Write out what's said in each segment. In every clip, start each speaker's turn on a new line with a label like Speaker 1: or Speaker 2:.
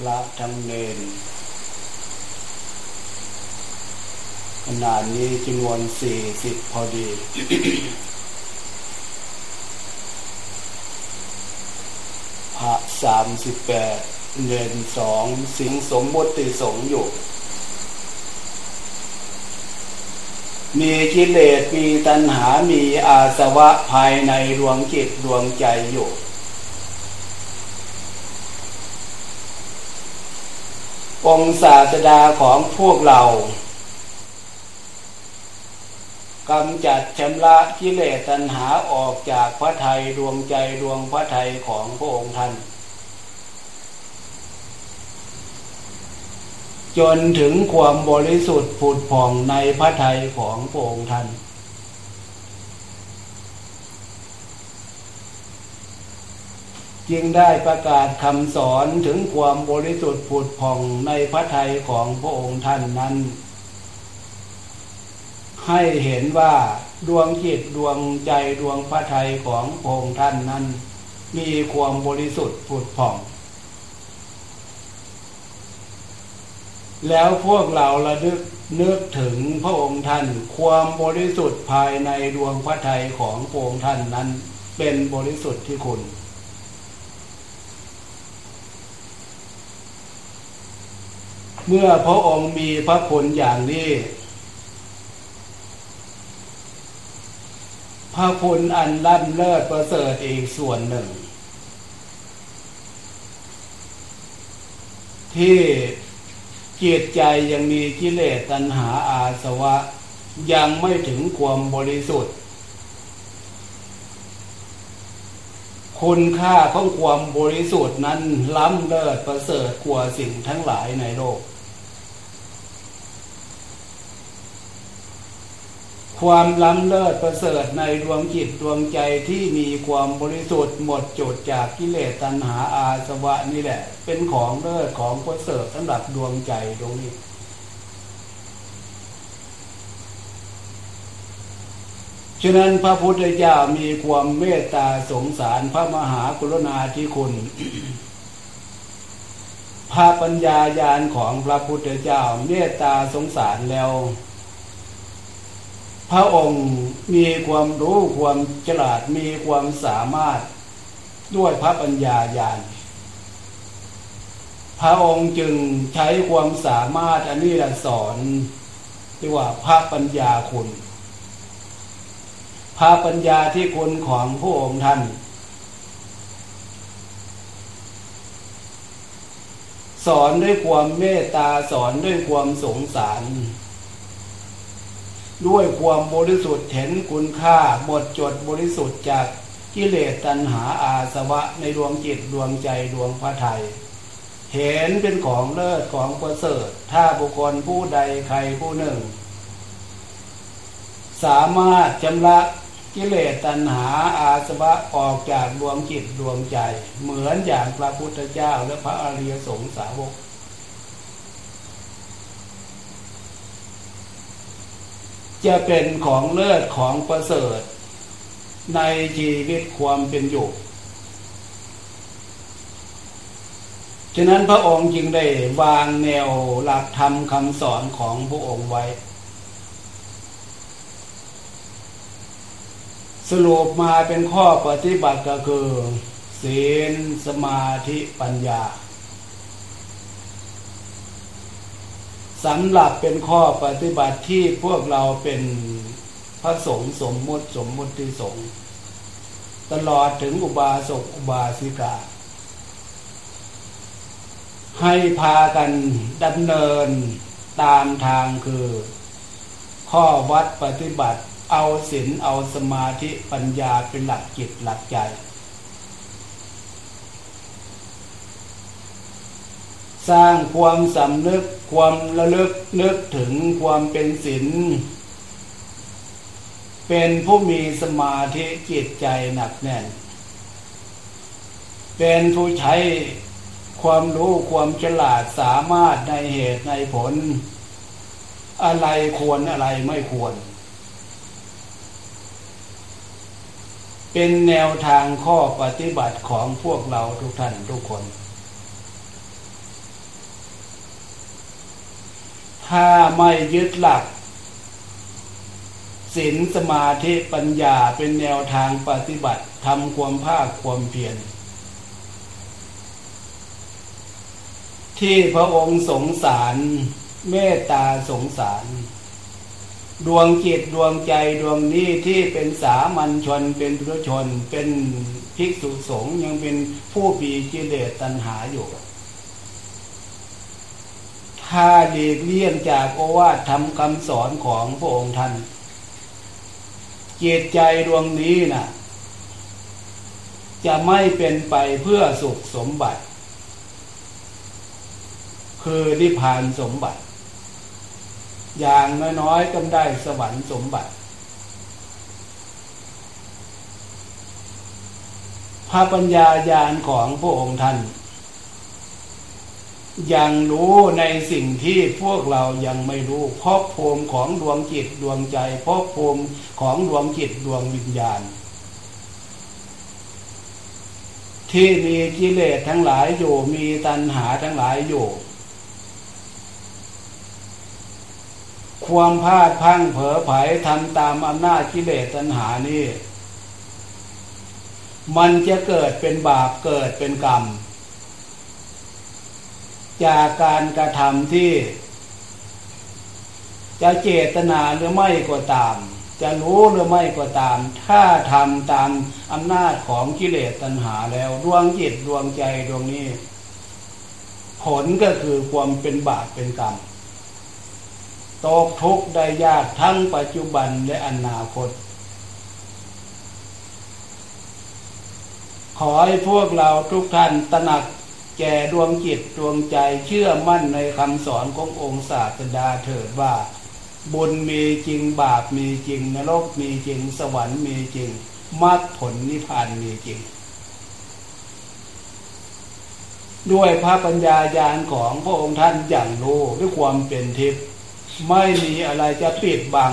Speaker 1: พระทั้งเนรขนาดนี้จำนวนสี่สิบพอดี พระสามสิบแปดเนรสองสิงสมมติสงอยู่ มีกิเลสมีตัณหามีอาสวะภายในดวงจิตดวงใจอยู่ องศาสดาของพวกเรากำจัดชำระกิเลสตัณหาออกจากพระไทยดวงใจดวงพระไทยของพระองค์ท่าน จนถึงความบริสุทธิ์ผุดผ่องในพระไทยของพระองค์ท่าน จึงได้ประกาศคำสอนถึงความบริสุทธิ์ผุดผ่องในพระทัยของพระองค์ท่านนั้น ให้เห็นว่าดวงจิตดวงใจดวงพระทัยของพระองค์ท่านนั้น มีความบริสุทธิ์ผุดผ่อง แล้วพวกเราระลึกนึกถึงพระองค์ท่าน ความบริสุทธิ์ภายในดวงพระทัยของพระองค์ท่านนั้น เป็นบริสุทธิ์ที่คุณ เมื่อพระองค์มีพระคุณอย่างนี้ พระคุณอันล้ำเลิศประเสริฐอีกส่วนหนึ่ง ที่จิตใจยังมีกิเลสตัณหาอาสวะ ยังไม่ถึงความบริสุทธิ์ คุณค่าของความบริสุทธิ์นั้นล้ำเลิศประเสริฐกว่าสิ่งทั้งหลายในโลก ความล้ำเลิศประเสริฐในดวงจิตดวงใจที่มีความบริสุทธิ์หมดจดจากกิเลสตัณหาอาสวะนี่แหละ เป็นของเลิศของประเสริฐสำหรับดวงใจตรงนี้ ฉะนั้นพระพุทธเจ้ามีความเมตตาสงสารพระมหากรุณาธิคุณพระปัญญาญาณของพระพุทธเจ้าเมตตาสงสารแล้ว พระองค์มีความรู้ความฉลาดมีความสามารถด้วยพระปัญญาญาณ พระองค์จึงใช้ความสามารถอันนี้ละสอนที่ว่าพระปัญญาคุณ พระปัญญาที่คุณของพระองค์ท่าน สอนด้วยความเมตตาสอนด้วยความสงสาร ด้วยความบริสุทธิ์เห็นคุณค่าหมดจดบริสุทธิ์จากกิเลสตัณหาอาสวะในดวงจิตดวงใจดวงพระไทย เห็นเป็นของเลิศของประเสริฐ ถ้าบุคคลผู้ใดใครผู้หนึ่ง สามารถชำระกิเลสตัณหาอาสวะออกจากดวงจิตดวงใจ เหมือนอย่างพระพุทธเจ้าและพระอริยสงสาวก จะเป็นของเลิศของประเสริฐ ในชีวิตความเป็นอยู่ ฉะนั้นพระองค์จึงได้วางแนวหลักธรรมคำสอนของพระองค์ไว้ สรุปมาเป็นข้อปฏิบัติก็คือ ศีลสมาธิปัญญา สำหรับเป็นข้อปฏิบัติที่พวกเราเป็นพระสงฆ์สมมติสมมติสงฆ์ตลอดถึงอุบาสกอุบาสิกา ให้พากันดำเนินตามทางคือ ข้อวัดปฏิบัติเอาศีลเอาสมาธิปัญญาเป็นหลักจิตหลักใจ สร้างความสำนึก ความระลึกนึกถึงความเป็นศีลเป็นผู้มีสมาธิจิตใจหนักแน่น เป็นผู้ใช้ความรู้ความฉลาดสามารถในเหตุในผล อะไรควรอะไรไม่ควร เป็นแนวทางข้อปฏิบัติของพวกเราทุกท่านทุกคน ถ้าไม่ยึดหลักศีลสมาธิปัญญาเป็นแนวทางปฏิบัติทำความภาคความเพียรที่พระองค์สงสารเมตตาสงสาร ดวงจิตดวงใจดวงนี้ที่เป็นสามัญชนเป็นพุทชน เป็นภิกษุสงฆ์ยังเป็นผู้ปีกิเลสตัณหาอยู่ ถ้าเลีกเลี่ยงจากโอวาททำคำสอนของพระองค์ท่านเจตใจดวงนี้นะ่ะ จะไม่เป็นไปเพื่อสุขสมบัติ คือนิพพานสมบัติ อย่างน้อยๆก็ได้สวรรค์สมบัติ พระปัญญาญาณของพระองค์ท่าน ยังรู้ในสิ่งที่พวกเรายังไม่รู้พบภูมิของดวงจิตดวงใจพบภูมิของดวงจิตดวงวิญญาณ ที่มีกิเลสทั้งหลายอยู่มีตัณหาทั้งหลายอยู่ ความพลาดพังเผลอไผทำตามอำนาจกิเลสตัณหานี่ มันจะเกิดเป็นบาปเกิดเป็นกรรม จากการกระทำที่ จะเจตนาหรือไม่ก็ตาม จะรู้หรือไม่ก็ตาม ถ้าทำตามอำนาจของกิเลสตัณหาแล้วดวงจิตดวงใจดวงนี้ ผลก็คือความเป็นบาปเป็นกรรมตกทุกข์ได้ยากทั้งปัจจุบันและอนาคต ขอให้พวกเราทุกท่านตระหนัก แก่ดวงจิตดวงใจเชื่อมั่นในคำสอนขององค์ศาสดาเถิดว่า บุญมีจริงบาปมีจริงนรกมีจริง สวรรค์มีจริงมรรคผลนิพพานมีจริง ด้วยพระปัญญาญาณของพระองค์ท่านอย่างรู้ด้วยความเป็นทิพย์ไม่มีอะไรจะปิดบัง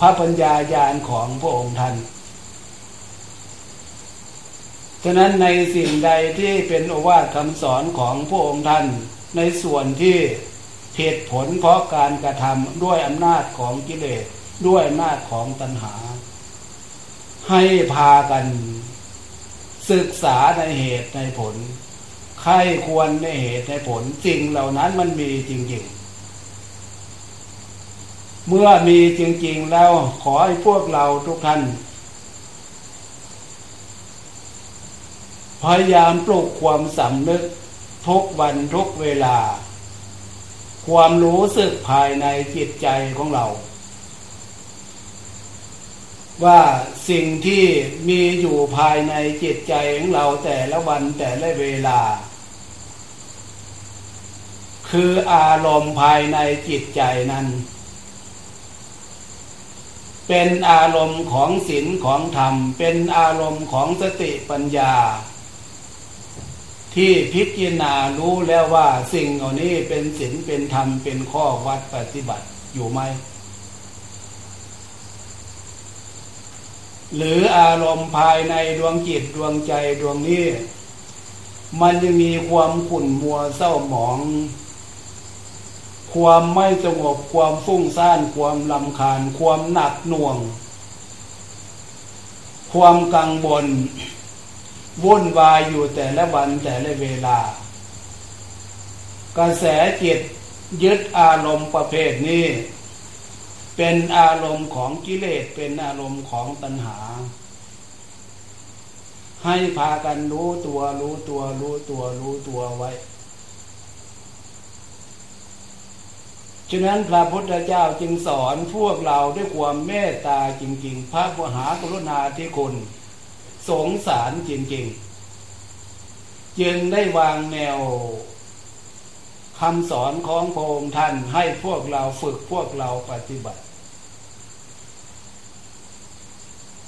Speaker 1: พระปัญญาญาณของพระองค์ท่าน ฉะนั้นในสิ่งใดที่เป็นโอวาทคำสอนของพระองค์ท่านในส่วนที่เหตุผลเพราะการกระทำด้วยอำนาจของกิเลสด้วยอำนาจของตัณหา ให้พากัน ศึกษาในเหตุในผลใครควรในเหตุในผลสิ่งเหล่านั้นมันมีจริงๆ เมื่อมีจริงๆแล้วขอให้พวกเราทุกท่าน พยายามปลุกความสำนึกทุกวันทุกเวลา ความรู้สึกภายในจิตใจของเรา ว่าสิ่งที่มีอยู่ภายในจิตใจของเราแต่ละวันแต่ละเวลา คืออารมณ์ภายในจิตใจนั้น เป็นอารมณ์ของศีลของธรรม เป็นอารมณ์ของสติปัญญา ที่พิจารณารู้แล้วว่าสิ่งเหล่านี้เป็นศีลเป็นธรรมเป็นข้อวัดปฏิบัติอยู่ไหม หรืออารมณ์ภายในดวงจิตดวงใจดวงนี้ มันยังมีความขุ่นมัวเศร้าหมอง ความไม่สงบความฟุ้งซ่าน ความลำคาญ ความหนักหน่วง ความกังวล วุ่นวายอยู่แต่ละวันแต่ละเวลา กระแสจิตยึดอารมณ์ประเภทนี้ เป็นอารมณ์ของกิเลสเป็นอารมณ์ของตัณหา ให้พากันรู้ตัวรู้ตัวรู้ตัวรู้ตัวไว้ฉะนั้นพระพุทธเจ้าจึงสอนพวกเราด้วยความเมตตาจริง ๆ พระมหากรุณาธิคุณ สงสารจริงๆ จึงได้วางแนวคำสอนของพระองค์ท่านให้พวกเราฝึกพวกเราปฏิบัติ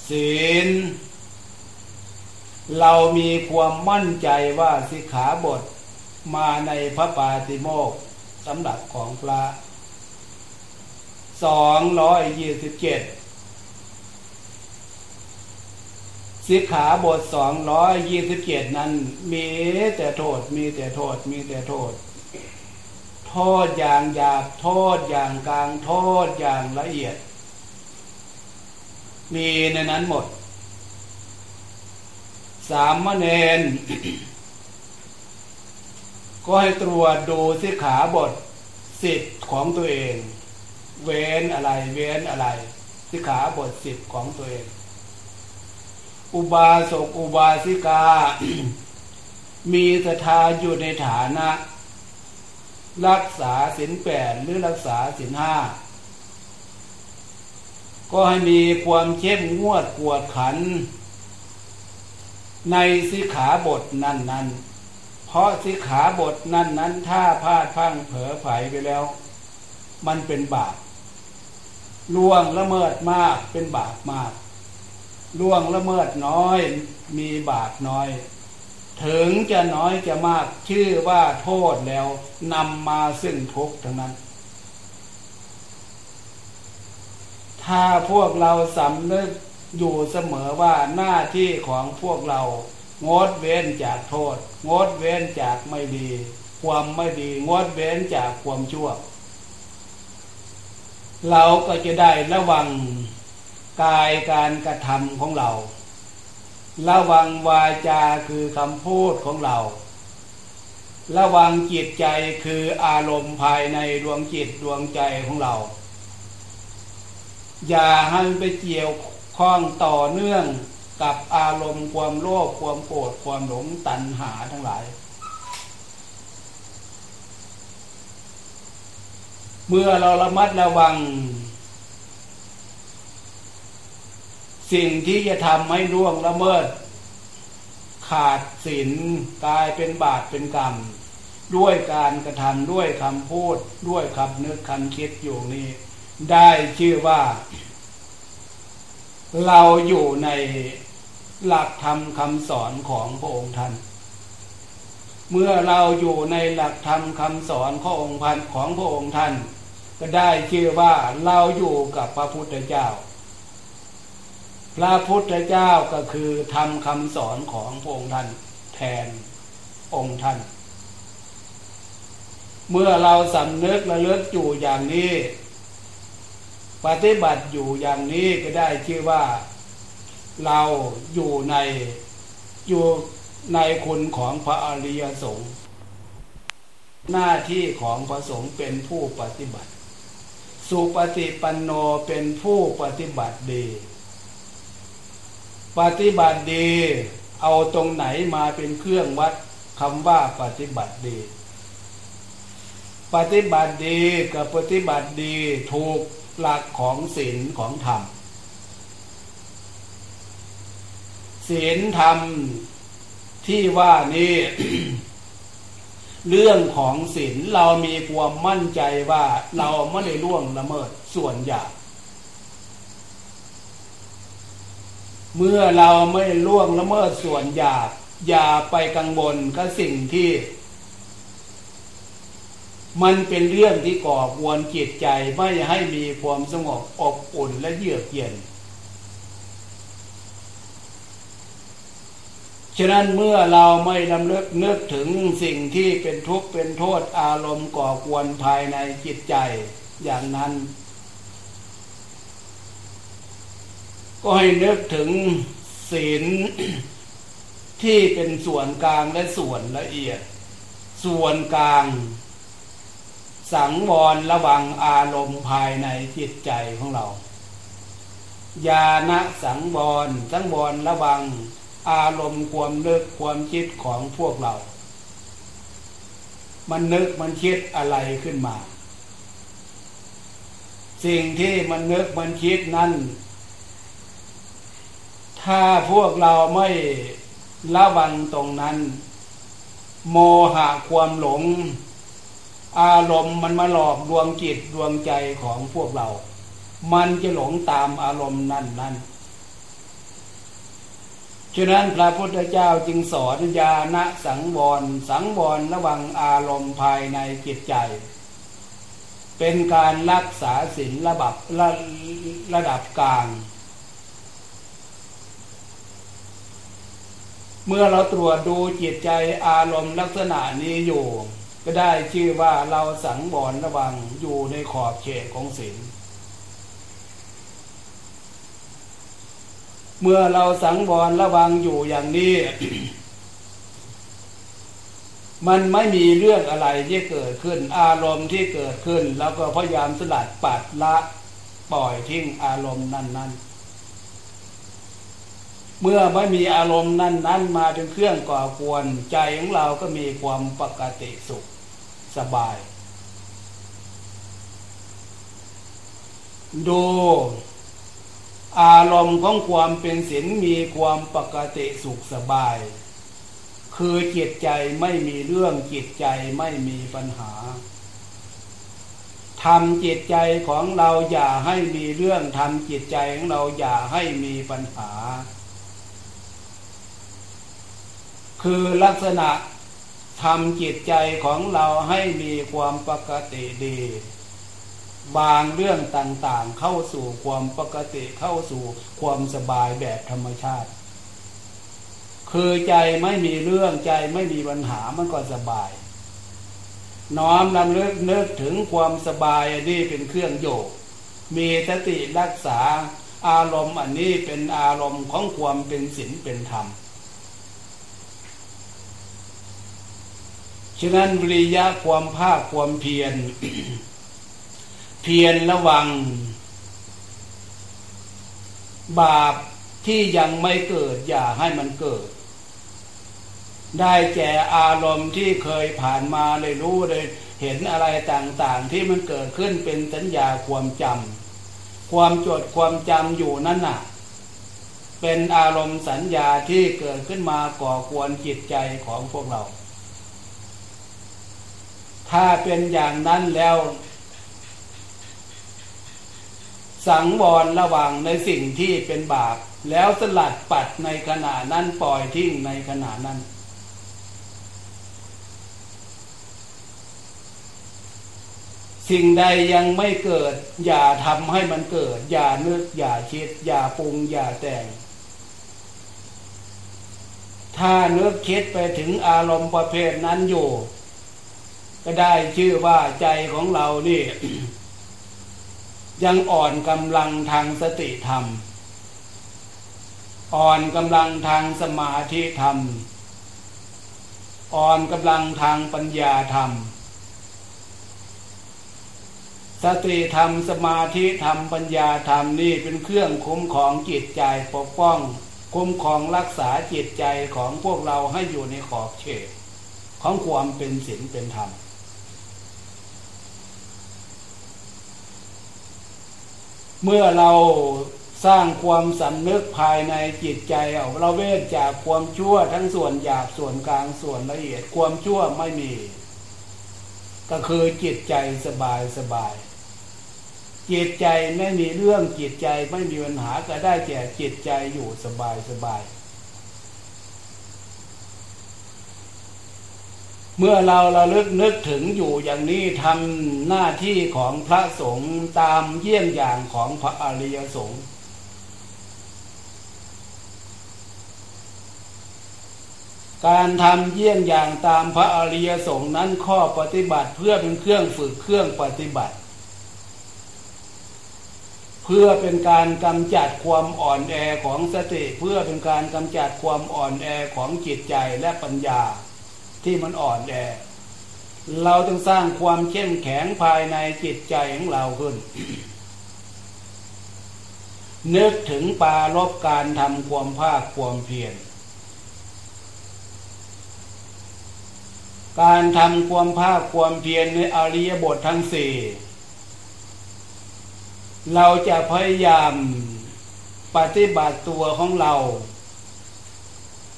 Speaker 1: ศีล เรามีความมั่นใจว่าสิกขาบทมาในพระปาติโมกสำหรับของพระสองร้อยยี่สิบเจ็ด สิกขาบทสองร้อยยี่สิบเจ็ดนั้น มีแต่โทษ มีแต่โทษ มีแต่โทษ โทษอย่างหยาบโทษอย่างกลางโทษอย่างละเอียด มีในนั้นหมด สามเณรก็ให้ตรวจดูสิขาบทสิทธิ์ของตัวเอง เว้นอะไร เว้นอะไร สิขาบทสิทธิ์ของตัวเอง อุบาสกอุบาสิกา มีศรัทธาอยู่ในฐานะ รักษาศีลแปดหรือรักษาศีลห้าก็ให้มีความเข้มงวดกวดขัน ในสิขาบทนั้นนั้นเพราะสิขาบทนั้นนั้นถ้าพลาดพังเผลอไผไปแล้ว มันเป็นบาปล่วงละเมิดมากเป็นบาปมาก ล่วงละเมิดน้อย มีบาปน้อย ถึงจะน้อยจะมากชื่อว่าโทษแล้วนำมาซึ่งทุกข์ทั้งนั้น ถ้าพวกเราสำนึกอยู่เสมอว่าหน้าที่ของพวกเรา งดเว้นจากโทษ งดเว้นจากไม่ดี ความไม่ดี งดเว้นจากความชั่ว เราก็จะได้ระวัง กายการกระทำของเรา ระวังวาจาคือคำพูดของเรา ระวังจิตใจคืออารมณ์ภายในดวงจิตดวงใจของเรา อย่าให้ไปเกี่ยวข้องต่อเนื่องกับอารมณ์ความโลภความโกรธความหลงตัณหาทั้งหลาย เมื่อเราระมัดระวัง สิ่งที่จะทำให้ล่วงละเมิด ขาดศีลกลายเป็นบาปเป็นกรรม ด้วยการกระทำด้วยคำพูดด้วยคำนึกคำคิดอยู่นี้ ได้ชื่อว่า เราอยู่ในหลักธรรมคำสอนของพระองค์ท่านเมื่อเราอยู่ในหลักธรรมคำสอนขององค์พันของพระองค์ท่าน ก็ได้ชื่อว่าเราอยู่กับพระพุทธเจ้า พระพุทธเจ้าก็คือทำคำสอนของพระองค์ท่านแทนองค์ท่าน เมื่อเราสำนึกและเลิกอยู่อย่างนี้ ปฏิบัติอยู่อย่างนี้ก็ได้ชื่อว่า เราอยู่ในอยู่ในคุณของพระอริยสงฆ์หน้าที่ของพระสงฆ์เป็นผู้ปฏิบัติ สุปฏิปันโนเป็นผู้ปฏิบัติดี ปฏิบัติดี เอาตรงไหนมาเป็นเครื่องวัดคำว่าปฏิบัติดี ปฏิบัติดีกับปฏิบัติดีถูกหลักของศีลของธรรมศีลธรรมที่ว่านี้เรื่องของศีลเรามีความมั่นใจว่าเราไม่ได้ล่วงละเมิดส่วนใหยาบ เมื่อเราไม่ล่วงละเมิดส่วนหยาบอย่าไปกังวลกับสิ่งที่ มันเป็นเรื่องที่ก่อควรจิตใจไม่ให้มีความสงบอบอุ่นและเยือกเย็น ฉะนั้นเมื่อเราไม่ลำเลิกนึกถึงสิ่งที่เป็นทุกข์เป็นโทษอารมณ์ก่อกวนภายในจิตใจ อย่างนั้น ก็ให้นึกถึงศีลที่เป็นส่วนกลางและส่วนละเอียด ส่วนกลาง สังวรระวังอารมณ์ภายในจิตใจของเรา ญาณสังวรสังวรระวังอารมณ์ความนึกความคิดของพวกเรา มันนึกมันคิดอะไรขึ้นมา สิ่งที่มันนึกมันคิดนั้น ถ้าพวกเราไม่ระวังตรงนั้น โมหะความหลง อารมณ์มันมาหลอกดวงจิตดวงใจของพวกเรา มันจะหลงตามอารมณ์นั้นนั้นฉะนั้นพระพุทธเจ้าจึงสอนญาณสังวร สังวรระวังอารมณ์ภายในจิตใจ เป็นการรักษาศีลระดับระระดับกลาง เมื่อเราตรวจดูจิตใจอารมณ์ลักษณะนี้อยู่ ก็ได้ชื่อว่าเราสังวรระวังอยู่ในขอบเขตของศีลเมื่อเราสังวรระวังอยู่อย่างนี้ มันไม่มีเรื่องอะไรที่เกิดขึ้น อารมณ์ที่เกิดขึ้น แล้วก็พยายามสลัดปัดละ ปล่อยทิ้งอารมณ์นั้น ๆ เมื่อไม่มีอารมณ์นั้นๆมาเป็นเครื่องก่อกวนใจของเราก็มีความปกติสุขสบาย ดูอารมณ์ของความเป็นศีลมีความปกติสุขสบาย คือจิตใจไม่มีเรื่องจิตใจไม่มีปัญหาทำจิตใจของเราอย่าให้มีเรื่องทำจิตใจของเราอย่าให้มีปัญหา คือลักษณะทำจิตใจของเราให้มีความปกติดี บางเรื่องต่างๆ เข้าสู่ความปกติเข้าสู่ความสบายแบบธรรมชาติ คือใจไม่มีเรื่องใจไม่มีปัญหามันก็สบาย น้อมนำเลิกเนึกถึงความสบายอันี่เป็นเครื่องโยก มีสติรักษาอารมณ์อันนี้เป็นอารมณ์ของความเป็นศีลเป็นธรรม ฉะนั้นวิริยะความภาคความเพียร เพียรระวัง บาปที่ยังไม่เกิดอย่าให้มันเกิด ได้แก่อารมณ์ที่เคยผ่านมาเลยรู้เลยเห็นอะไรต่างๆ ที่มันเกิดขึ้นเป็นสัญญาความจำความจดความจำอยู่นั่นน่ะ เป็นอารมณ์สัญญาที่เกิดขึ้นมาก่อควรจิตใจของพวกเรา ถ้าเป็นอย่างนั้นแล้ว สังวรระวังในสิ่งที่เป็นบาป แล้วสลัดปัดในขณะนั้นปล่อยทิ้งในขณะนั้น สิ่งใดยังไม่เกิด อย่าทำให้มันเกิด อย่านึก อย่าคิด อย่าปรุง อย่าแต่งถ้านึกคิดไปถึงอารมณ์ประเภทนั้นอยู่ ก็ได้ชื่อว่าใจของเรานี่ ยังอ่อนกำลังทางสติธรรม อ่อนกำลังทางสมาธิธรรม อ่อนกำลังทางปัญญาธรรม สติธรรมสมาธิธรรมปัญญาธรรมนี่เป็นเครื่องคุ้มของจิตใจปกป้อง คุ้มของรักษาจิตใจของพวกเราให้อยู่ในขอบเขตของความเป็นศีลเป็นธรรม เมื่อเราสร้างความสำนึกภายในจิตใจเอาเราเวทจากความชั่วทั้งส่วนหยาบส่วนกลางส่วนละเอียดความชั่วไม่มี ก็คือจิตใจสบายสบายจิตใจไม่มีเรื่องจิตใจไม่มีปัญหาก็ได้แก่จิตใจอยู่สบายสบาย เมื่อเราเราลึกนึกถึงอยู่อย่างนี้ทำหน้าที่ของพระสงฆ์ตามเยี่ยงอย่างของพระอริยสงฆ์การทำเยี่ยงอย่างตามพระอริยสงฆ์นั้นข้อปฏิบัติเพื่อเป็นเครื่องฝึกเครื่องปฏิบัติ เพื่อเป็นการกำจัดความอ่อนแอของสติ เพื่อเป็นการกำจัดความอ่อนแอของจิตใจและปัญญา ที่มันอ่อนแอ เราต้องสร้างความเข้มแข็งภายในจิตใจของเราขึ้น นึกถึงปาลบการทำความภาคความเพียรการทำความภาคความเพียรในอริยบททั้งสี่เราจะพยายามปฏิบัติตัวของเรา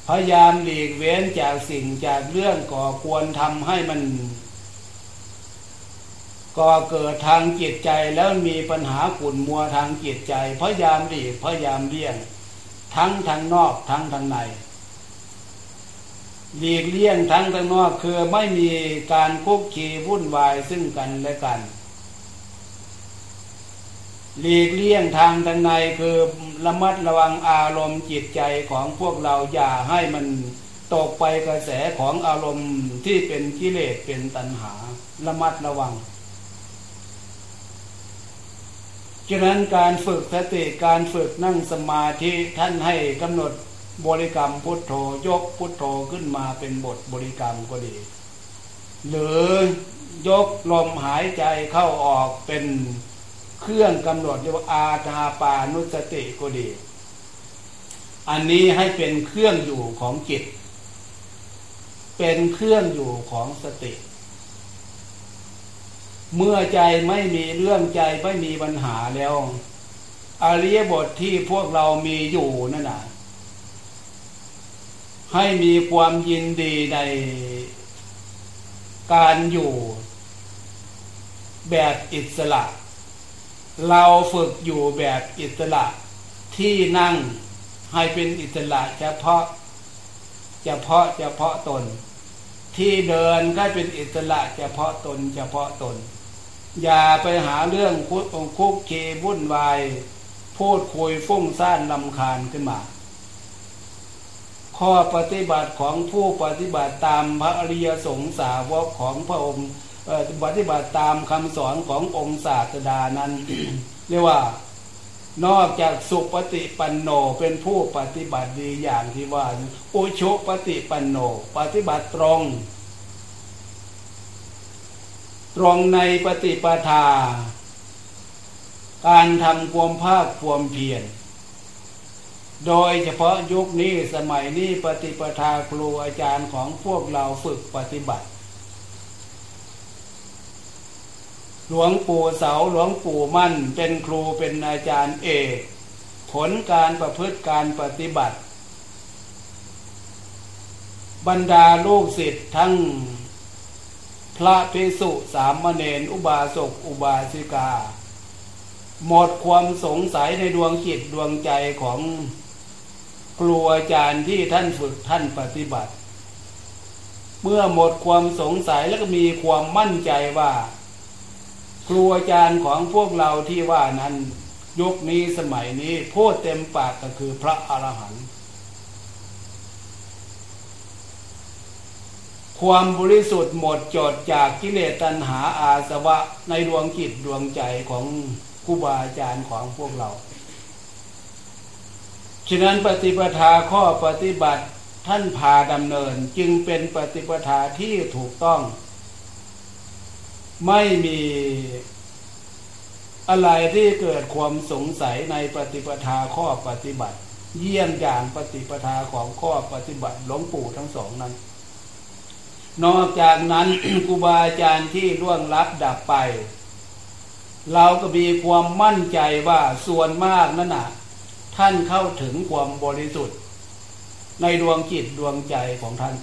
Speaker 1: พยายามหลีกเว้นจากสิ่งจากเรื่องก่อควรทำให้มัน ก่อเกิดทางจิตใจแล้วมีปัญหาขุ่นมัวทางจิตใจพยายามหลีกพยายามเลี่ยง ทั้งทางนอกทั้งทางในหลีกเลี่ยงทั้งทางนอกคือไม่มีการคุกคีวุ่นวายซึ่งกันและกัน หลีกเลี่ยงทางทางในคือระมัดระวังอารมณ์จิตใจของพวกเราอย่าให้มันตกไปกระแสของอารมณ์ที่เป็นกิเลสเป็นตัณหา ระมัดระวังฉะนั้นการฝึกสติการฝึกนั่งสมาธิท่านให้กำหนดบริกรรมพุทโธยกพุทโธขึ้นมาเป็นบทบริกรรมก็ดี หรือยกลมหายใจเข้าออกเป็น เครื่องกำหนดเรียกว่าอาตาปานุสติก็ดี อันนี้ให้เป็นเครื่องอยู่ของจิต เป็นเครื่องอยู่ของสติ เมื่อใจไม่มีเรื่องใจไม่มีปัญหาแล้วอริยบทที่พวกเรามีอยู่นั่นนะให้มีความยินดีในการอยู่แบบอิสระ เราฝึกอยู่แบบอิสระที่นั่งให้เป็นอิสระเฉพาะเฉพาะเฉพาะตน ที่เดินก็เป็นอิสระเฉพาะตนเฉพาะตน อย่าไปหาเรื่องคุกคุกเควุ่นวาย พูดคุยฟุ้งซ่านลำคาญขึ้นมา ข้อปฏิบัติของผู้ปฏิบัติตามพระอริยสงสาวกของพระองค์ ปฏิบัติตามคำสอนขององค์ศาสดานั้น เรียกว่านอกจากสุปฏิปันโนเป็นผู้ปฏิบัติดีอย่างที่ว่า อุชุปฏิปันโน ปฏิบัติตรง ตรงในปฏิปทา การทำความภาคความเพียรโดยเฉพาะยุคนี้สมัยนี้ปฏิปทาครูอาจารย์ของพวกเราฝึกปฏิบัติ หลวงปู่เสาหลวงปู่มั่น เป็นครูเป็นอาจารย์เอกผลการประพฤติการปฏิบัติ บรรดาลูกศิษย์ทั้ง พระภิกษุสามเณรอุบาสกอุบาสิกา หมดความสงสัยในดวงจิตดวงใจของครูอาจารย์ที่ท่านฝึกท่านปฏิบัติ เมื่อหมดความสงสัยแล้วก็มีความมั่นใจว่า ครูอาจารย์ของพวกเราที่ว่านั้นยุคนี้สมัยนี้พูดเต็มปากก็คือพระอรหันต์ความบริสุทธิ์หมดจดจากกิเลสตัณหาอาสวะในดวงจิตดวงใจของครูบาอาจารย์ของพวกเรา ฉะนั้นปฏิปทาข้อปฏิบัติท่านพาดำเนินจึงเป็นปฏิปทาที่ถูกต้อง ไม่มีอะไรที่เกิดความสงสัยในปฏิปทาข้อปฏิบัติ เยี่ยมอย่างปฏิปทาของข้อปฏิบัติหลวงปู่ทั้งสองนั้น นอกจากนั้นครูบาอาจารย์ที่ล่วงลับดับไป เราก็มีความมั่นใจว่าส่วนมากนั่นน่ะท่านเข้าถึงความบริสุทธิ์ ในดวงจิตดวงใจของท่าน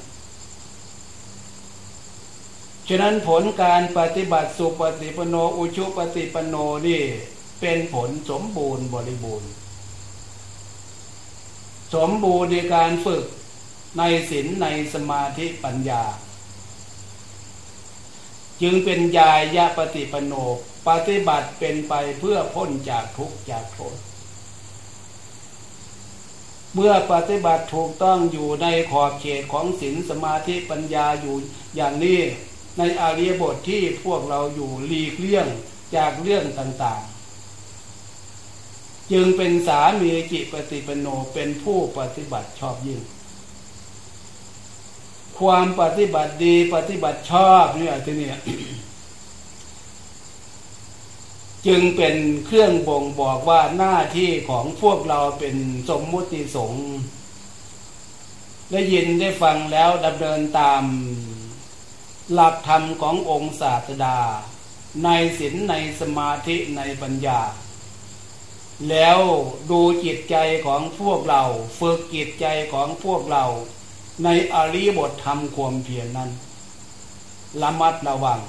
Speaker 1: ฉะนั้นผลการปฏิบัติสุปฏิปโน อุชุปฏิปโนนี่เป็นผลสมบูรณ์บริบูรณ์ สมบูรณ์ในการฝึกในศีลในสมาธิปัญญา จึงเป็นยายะปฏิปโนปฏิบัติเป็นไปเพื่อพ้นจากทุกข์จากโทษเมื่อปฏิบัติถูกต้องอยู่ในขอบเขตของศีลสมาธิปัญญาอยู่อย่างนี้ ในอาริยบทที่พวกเราอยู่หลีกเลี่ยงจากเรื่องต่างๆ จึงเป็นสามีจิปฏิปโนเป็นผู้ปฏิบัติชอบยิ่ง ความปฏิบัติดีปฏิบัติชอบเนี่ยที่นี่จึงเป็นเครื่องบ่งบอกว่าหน้าที่ของพวกเราเป็นสมมุติสงฆ์ได้ยินได้ฟังแล้วดำเนินตาม หลักธรรมขององค์ศาสดา ในศีลในสมาธิในปัญญา แล้วดูจิตใจของพวกเราฝึกจิตใจของพวกเรา ในอริบทธรรมความเพียรนนั้นระมัดระวัง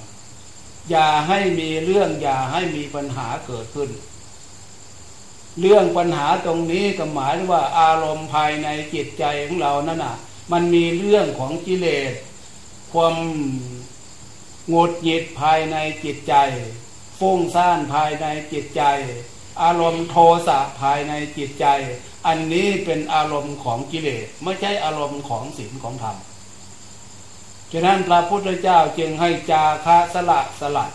Speaker 1: อย่าให้มีเรื่องอย่าให้มีปัญหาเกิดขึ้น เรื่องปัญหาตรงนี้ก็หมายว่าอารมณ์ภายในจิตใจของเรานั่นน่ะ มันมีเรื่องของกิเลส ความงดหยิดภายในจิตใจ ฟุ้งซ่านภายในจิตใจ อารมณ์โทสะภายในจิตใจ อันนี้เป็นอารมณ์ของกิเลสไม่ใช่อารมณ์ของศีลของธรรมฉะนั้นพระพุทธเจ้าจึงให้จาคะสละสลัด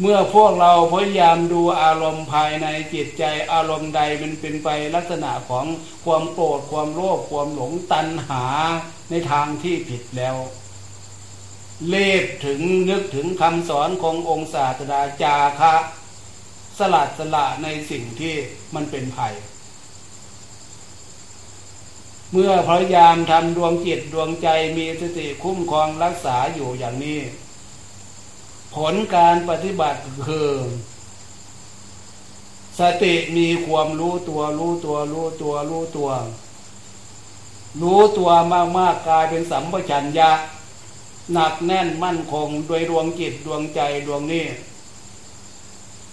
Speaker 1: เมื่อพวกเราพยายามดูอารมณ์ภายในจิตใจอารมณ์ใดมันเป็นไปลักษณะของความโกรธความโลภความหลงตัณหาในทางที่ผิดแล้ว เลบถึงนึกถึงคำสอนขององค์ศาสดาจาคะสลัดสละในสิ่งที่มันเป็นภัย เมื่อพยายามทำดวงจิตดวงใจมีสติคุ้มครองรักษาอยู่อย่างนี้ ผลการปฏิบัติคือสติมีความรู้ตัวรู้ตัวรู้ตัวรู้ตัว รู้ตัวมากๆกกลายเป็นสัมปชัญญะหนักแน่นมั่นคงโดยดวงจิตดวงใจดวงนี้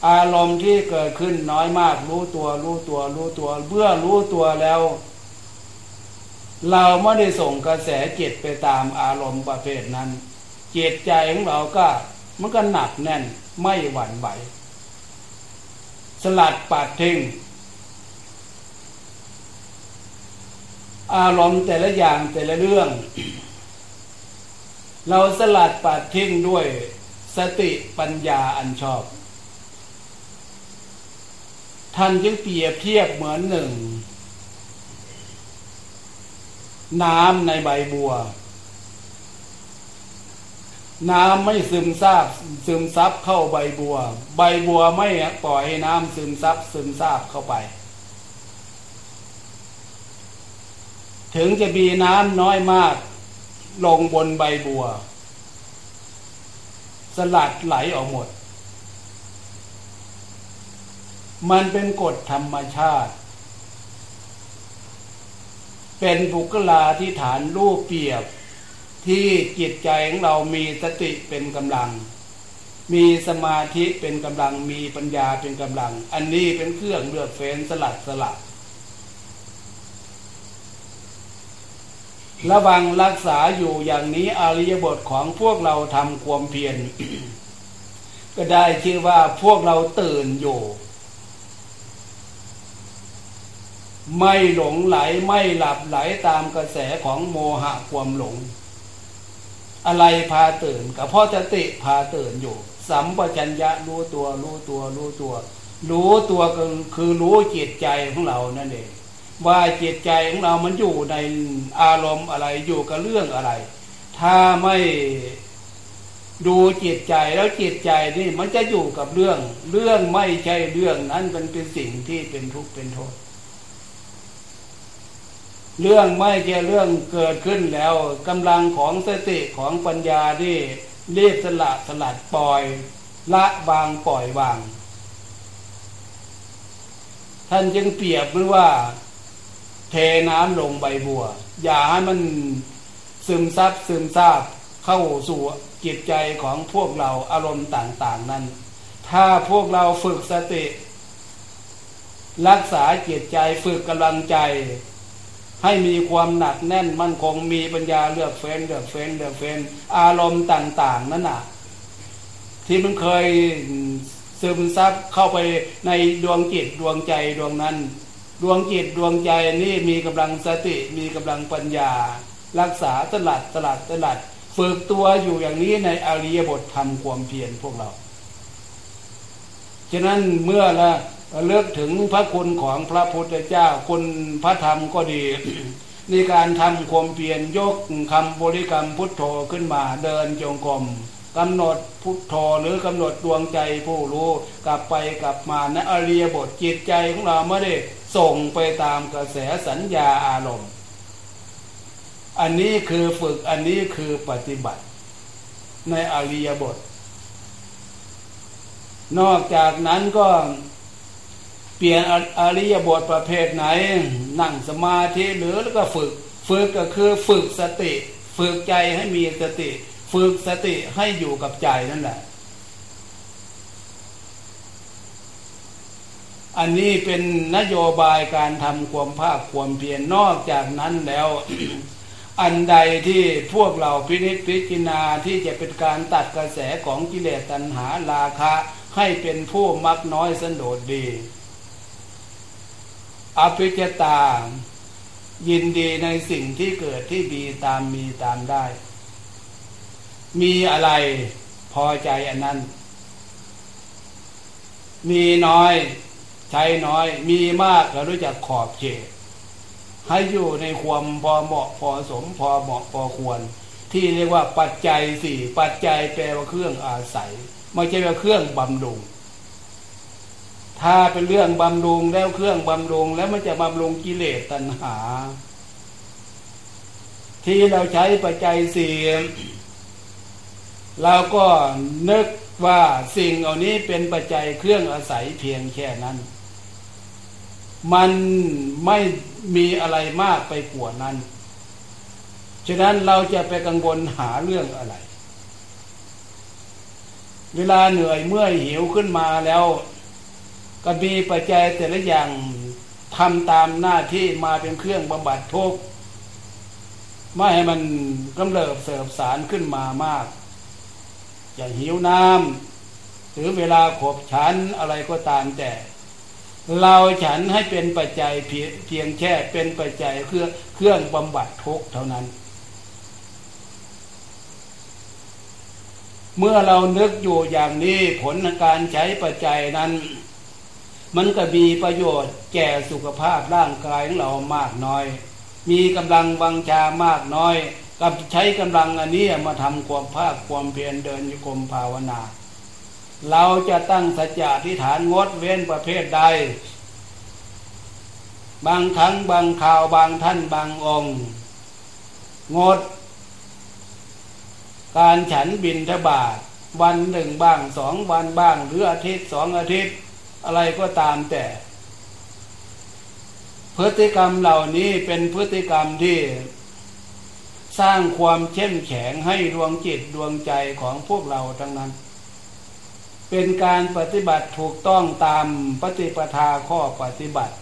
Speaker 1: อารมณ์ที่เกิดขึ้นน้อยมาก รู้ตัวรู้ตัวรู้ตัวเมื่อรู้ตัวแล้ว เราไม่ได้ส่งกระแสจิตไปตามอารมณ์ประเภทนั้นจิตใจของเราก็ มันก็หนักแน่นไม่หวั่นไหว สลัดปัดทิ้งอารมณ์แต่ละอย่างแต่ละเรื่อง เราสลัดปัดทิ้งด้วยสติปัญญาอันชอบ ท่านจึงเปรียบเทียบเหมือนหนึ่ง น้ำในใบบัว น้ำไม่ซึมซาบซึมซับเข้าใบบัว ใบบัวไม่ปล่อยให้น้ำซึมซับซึมซาบเข้าไป ถึงจะมีน้ำน้อยมาก ลงบนใบบัว สลัดไหลออกหมด มันเป็นกฎธรรมชาติ เป็นบุคลาที่ฐานรูปเปียบ ที่จิตใจของเรามีสติเป็นกำลัง มีสมาธิเป็นกำลังมีปัญญาเป็นกำลัง อันนี้เป็นเครื่องเลือกเฟ้นสลัดสลัดระวังรักษาอยู่อย่างนี้อริยบทของพวกเราทำความเพียรก็ได้ชื่อว่าพวกเราตื่นอยู่ ไม่หลงไหลไม่หลับไหลตามกระแสของโมหะความหลง อะไรพาตื่นกับพ่อจะติพาตื่นอยู่ สัมปชัญญะรู้ตัวรู้ตัวรู้ตัว รู้ตัวก็คือรู้จิตใจของเรานั่นเองว่าจิตใจของเรามันอยู่ในอารมณ์อะไรอยู่กับเรื่องอะไร ถ้าไม่ดูจิตใจแล้วจิตใจนี่มันจะอยู่กับเรื่อง เรื่องไม่ใช่เรื่องนั้นมันเป็นสิ่งที่เป็นทุกข์เป็นโทษ เรื่องไม่ใช่เรื่องเกิดขึ้นแล้วกำลังของสติของปัญญาที่รีบสละสลัดปล่อย ละวางปล่อยวาง ท่านจึงเปรียบมือนว่า เทน้ำลงใบบัว อย่าให้มันซึมซับซึมซาบเข้าสู่จิตใจของพวกเราอารมณ์ต่าง ๆ นั้น ถ้าพวกเราฝึกสติ รักษาจิตใจฝึกกำลังใจ ให้มีความหนักแน่นมั่นคงมีปัญญาเลือกเฟ้นเลือกเฟ้นเลือกเฟ้นอารมณ์ต่าง ๆ นั่นน่ะ ที่มันเคยซึมซับเข้าไปในดวงจิตดวงใจดวงนั้น ดวงจิตดวงใจนี่มีกำลังสติมีกำลังปัญญา รักษาตลัดตลัดตลัดฝึกตัวอยู่อย่างนี้ในอริยบททำความเพียรพวกเราฉะนั้นเมื่อละ เลือกถึงพระคุณของพระพุทธเจ้าคุณพระธรรมก็ดีในการทำความเพียรยกคำบริกรรมพุทโธขึ้นมาเดินจงกรมกำหนดพุทโธหรือกำหนดดวงใจผู้รู้กลับไปกลับมาในอริยบทจิตใจของเราไม่ได้ส่งไปตามกระแสสัญญาอารมณ์ อันนี้คือฝึกอันนี้คือปฏิบัติ ในอริยบท นอกจากนั้นก็ ปลี่ยนอริยบทประเภทไหน นั่งสมาธิหรือแล้วก็ฝึก ฝึกก็คือฝึกสติ ฝึกใจให้มีสติ ฝึกสติให้อยู่กับใจนั่นแหละ อันนี้เป็นนโยบายการทำความภาคความเพียรนอกจากนั้นแล้ว อันใดที่พวกเราพินิจพิจารณาที่จะเป็นการตัดกระแสของกิเลสตัณหาราคะ ให้เป็นผู้มักน้อยสันโดษดี อภิจตา ยินดีในสิ่งที่เกิดที่ดีตามมีตามได้ มีอะไรพอใจอันนั้น มีน้อย ใช้น้อย มีมากก็รู้จักขอบเขตให้อยู่ในความพอเหมาะพอสมพอเหมาะพอควร ที่เรียกว่าปัจจัยสี่ปัจจัยแปลว่าเครื่องอาศัยไม่ใช่ว่าเครื่องบำรุง ถ้าเป็นเรื่องบำรุงแล้วเครื่องบำรุงแล้วมันจะบำรุงกิเลสตัณหา ที่เราใช้ปัจจัยสี่เราก็นึกว่าสิ่งเหล่านี้เป็นปัจจัยเครื่องอาศัยเพียงแค่นั้น มันไม่มีอะไรมากไปกว่านั้น ฉะนั้นเราจะไปกังวลหาเรื่องอะไร เวลาเหนื่อยเมื่อยหิวขึ้นมาแล้ว ก็มีปัจจัยแต่ละอย่างทำตามหน้าที่มาเป็นเครื่องบำบัดทุกข์ไม่ให้มันกำเริบเสบสารขึ้นมามากจะหิวน้ำหรือเวลาขบฉันอะไรก็ตามแต่ เราฉันให้เป็นปัจจัยเพียงแค่เป็นปัจจัยเครื่องเครื่องบำบัดทุกเท่านั้น เมื่อเรานึกอยู่อย่างนี้ผลการใช้ปัจจัยนั้น มันก็มีประโยชน์แก่สุขภาพร่างกายของเรามากน้อย มีกำลังวังชามากน้อย กับใช้กำลังอันนี้มาทำความภาคความเพียรเดินโยกมภาวนา เราจะตั้งสัจจะที่ฐานงดเว้นประเภทใด บางครั้งบางข่าวบางท่านบางองค์ งด การฉันบินทบาทวันหนึ่งบ้างสองวันบ้างหรืออาทิตย์สองอาทิตย์ อะไรก็ตามแต่ พฤติกรรมเหล่านี้เป็นพฤติกรรมที่ สร้างความเข้มแข็งให้ดวงจิตดวงใจของพวกเราทั้งนั้น เป็นการปฏิบัติถูกต้องตามปฏิปทาข้อปฏิบัติ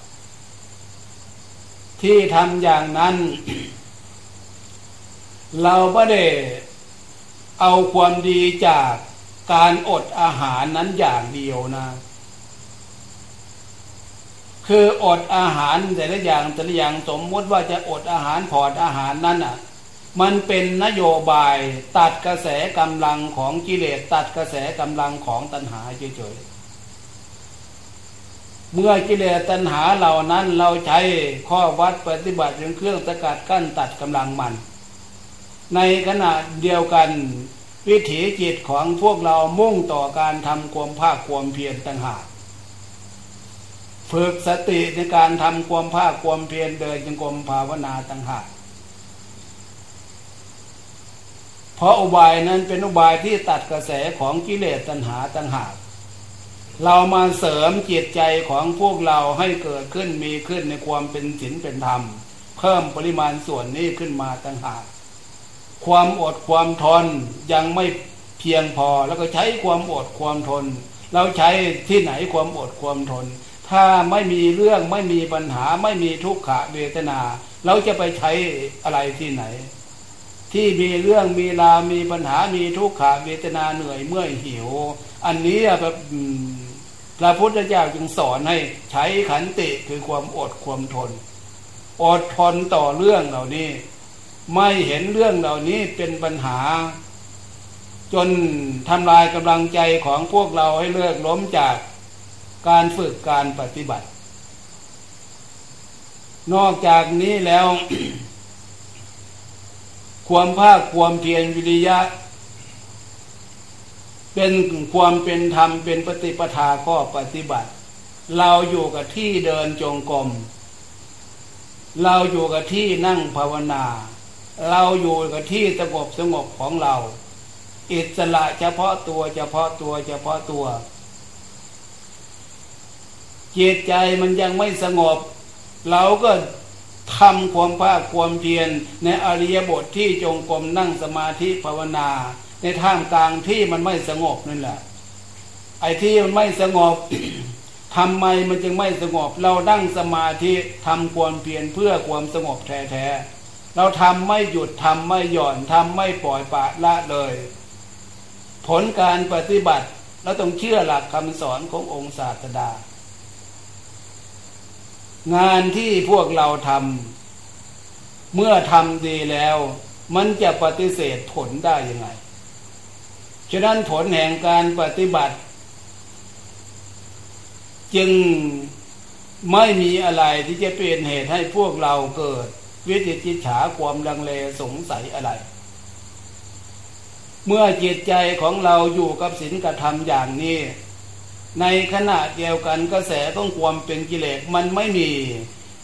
Speaker 1: ที่ทำอย่างนั้น เราไม่ได้เอาความดีจากการอดอาหารนั้นอย่างเดียวนะ คืออดอาหารแต่ละอย่างแต่ละอย่างสมมติว่าจะอดอาหารพอดอาหารนั้นอะ มันเป็นนโยบายตัดกระแสกำลังของกิเลสตัดกระแสกำลังของตัณหาเฉยๆเมื่อกิเลสตัณหาเหล่านั้นเราใช้ข้อวัดปฏิบัติเป็นเครื่องสกัดกั้นตัดกำลังมัน ในขณะเดียวกันวิถีจิตของพวกเรามุ่งต่อการทำความภาคความเพียรต่างหาก ฝึกสติในการทำความภาคความเพียรเดินยังกรมภาวนาต่างหากเพราะอุบายนั้นเป็นอุบายที่ตัดกระแสของกิเลสตัณหาต่างหาก เรามาเสริมจิตใจของพวกเราให้เกิดขึ้นมีขึ้นในความเป็นศีลเป็นธรรม เพิ่มปริมาณส่วนนี้ขึ้นมาต่างหาก ความอดความทนยังไม่เพียงพอแล้วก็ใช้ความอดความทน เราใช้ที่ไหนความอดความทน ถ้าไม่มีเรื่องไม่มีปัญหาไม่มีทุกขเวทนา เราจะไปใช้อะไรที่ไหน ที่มีเรื่องมีรามีปัญหามีทุกขาเวทนาเหนื่อยเมื่อยหิว อันนี้แบบพระพุทธเจ้าจึงสอนให้ใช้ขันติคือความอดความทน อดทนต่อเรื่องเหล่านี้ ไม่เห็นเรื่องเหล่านี้เป็นปัญหา จนทำลายกำลังใจของพวกเราให้เลิกล้มจาก การฝึกการปฏิบัติ นอกจากนี้แล้ว ความภาคความเพียรวิริยะ เป็นความเป็นธรรมเป็นปฏิปทาข้อปฏิบัติ เราอยู่กับที่เดินจงกรมเราอยู่กับที่นั่งภาวนา เราอยู่กับที่สงบสงบของเรา อิสระเฉพาะตัวเฉพาะตัวเฉพาะตัว จิตใจมันยังไม่สงบ เราก็ทำความภาคความเพียรในอริยบทที่จงกรมนั่งสมาธิภาวนา ในท่ามกลางที่มันไม่สงบนั่นแหละ ไอ้ที่มันไม่สงบทำไมมันจึงไม่สงบ เรานั่งสมาธิทำความเพียรเพื่อความสงบแท้ๆเราทำไม่หยุดทำไม่หย่อนทำไม่ปล่อยปะละเลย ผลการปฏิบัติเราต้องเชื่อหลักคำสอนขององค์ศาสดา งานที่พวกเราทำเมื่อทำดีแล้ว มันจะปฏิเสธผลได้ยังไง ฉะนั้นผลแห่งการปฏิบัติ จึงไม่มีอะไรที่จะเป็นเหตุให้พวกเราเกิด วิจิจิจฉาความลังเลสงสัยอะไร เมื่อจิตใจของเราอยู่กับศีลกระทำอย่างนี้ ในขณะเดียวกันกระแสของความเป็นกิเลสมันไม่มี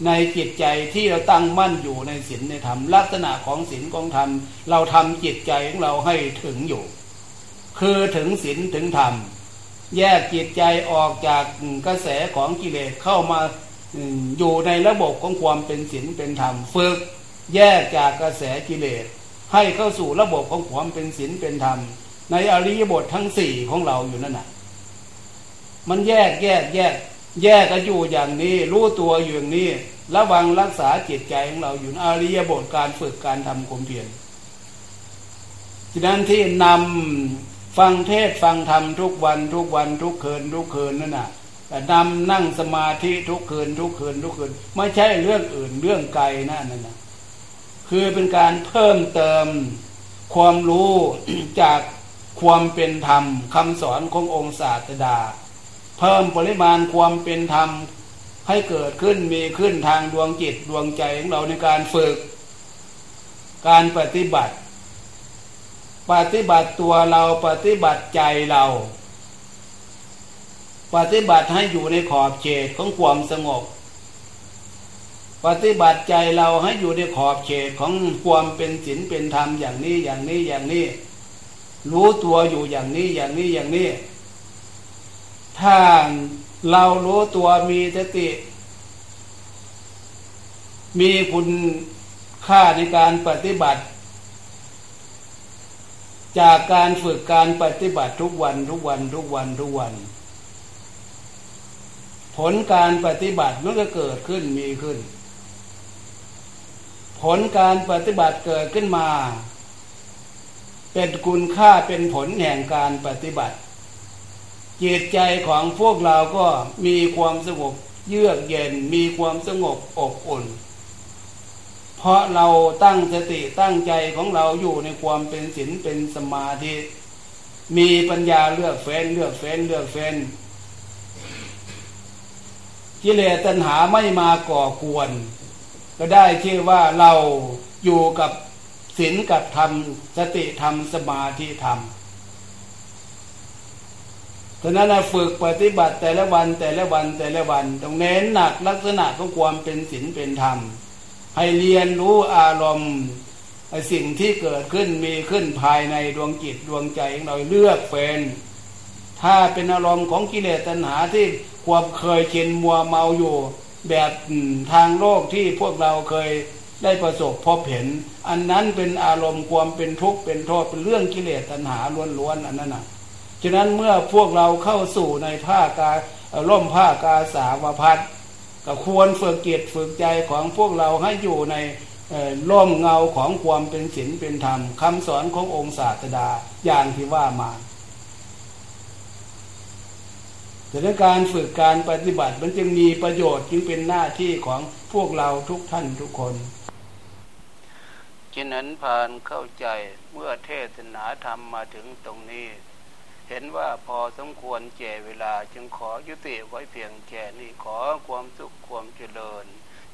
Speaker 1: ในจิตใจที่เราตั้งมั่นอยู่ในศีลในธรรมลักษณะของศีลของธรรม เราทำจิตใจของเราให้ถึงอยู่ คือถึงศีลถึงธรรม แยกจิตใจออกจากกระแสของกิเลสเข้ามาอยู่ในระบบของความเป็นศีลเป็นธรรมฝึกแยกจากกระแสกิเลส ให้เข้าสู่ระบบของความเป็นศีลเป็นธรรม ในอริยบททั้งสี่ของเราอยู่นั่นน่ะ มันแยกแยกแยก แยกกันอยู่อย่างนี้ รู้ตัวอยู่อย่างนี้ ระวังรักษาจิตใจของเราอยู่อาริยบทการฝึกการทำความเพียรฉะนั้นที่นำฟังเทศฟังธรรมทุกวันทุกวันทุกคืนทุกคืนนั่นน่ะนำนั่งสมาธิทุกคืนทุกคืนทุกคืน ไม่ใช่เรื่องอื่นเรื่องไกลนั่นน่ะคือเป็นการเพิ่มเติมความรู้จากความเป็นธรรมคำสอนขององค์ศาสดา เพิ่มปริมาณความเป็นธรรมให้เกิดขึ้นมีขึ้นทางดวงจิตดวงใจของเราในการฝึก การปฏิบัติ ปฏิบัติตัวเราปฏิบัติใจเรา ปฏิบัติให้อยู่ในขอบเขตของความสงบ ปฏิบัติใจเราให้อยู่ในขอบเขตของความเป็นศีลเป็นธรรมอย่างนี้อย่างนี้อย่างนี้ รู้ตัวอยู่อย่างนี้อย่างนี้อย่างนี้ ถ้าเรารู้ตัวมีสติ มีคุณค่าในการปฏิบัติ จากการฝึกการปฏิบัติทุกวันทุกวันทุกวันทุกวัน ผลการปฏิบัติมันก็เกิดขึ้นมีขึ้น ผลการปฏิบัติเกิดขึ้นมา เป็นคุณค่าเป็นผลแห่งการปฏิบัติ จิตใจของพวกเราก็มีความสงบเยือกเย็นมีความสงบอบอุ่น เพราะเราตั้งสติตั้งใจของเราอยู่ในความเป็นศีลเป็นสมาธิ มีปัญญาเลือกเฟ้นเลือกเฟ้นเลือกเฟ้นกิเลสตัณหาไม่มาก่อควรก็ได้ชื่อว่าเราอยู่กับศีลกับธรรมสติธรรมสมาธิธรรม ฉะนั้นฝึกปฏิบัติแต่ละวันแต่ละวันแต่ละวันต้องเน้นหนักลักษณะของความเป็นศีลเป็นธรรม ให้เรียนรู้อารมณ์สิ่งที่เกิดขึ้นมีขึ้นภายในดวงจิตดวงใจของเราเลือกเป็นถ้าเป็นอารมณ์ของกิเลสตัณหาที่ความเคยเชินมัวเมาอยู่ แบบทางโลกที่พวกเราเคยได้ประสบพบเห็น อันนั้นเป็นอารมณ์ความเป็นทุกข์เป็นโทษเป็นเรื่องกิเลสตัณหาล้วนๆอันนั้นนะ ฉะนั้นเมื่อพวกเราเข้าสู่ในผ้ากาล่มผ้ากาสาวพัดก็ควรฝึกจิตฝึกใจของพวกเราให้อยู่ในร่มเงาของความเป็นศีลเป็นธรรมคำสอนขององค์ศาสดาอย่างที่ว่ามาแต่ในการฝึกการปฏิบัติมันจึงมีประโยชน์จึงเป็นหน้าที่ของพวกเราทุกท่านทุกคนฉะนั้นผ่านเข้าใจเมื่อเทศนาธรรมมาถึงตรงนี้ เห็นว่าพอสมควรแก่เวลาจึงขอยุติไว้เพียงแค่นี้ขอความสุขความเจริญ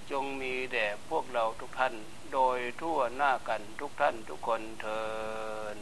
Speaker 1: จงมีแด่พวกเราทุกท่าน โดยทั่วหน้ากันทุกท่านทุกคนเธอ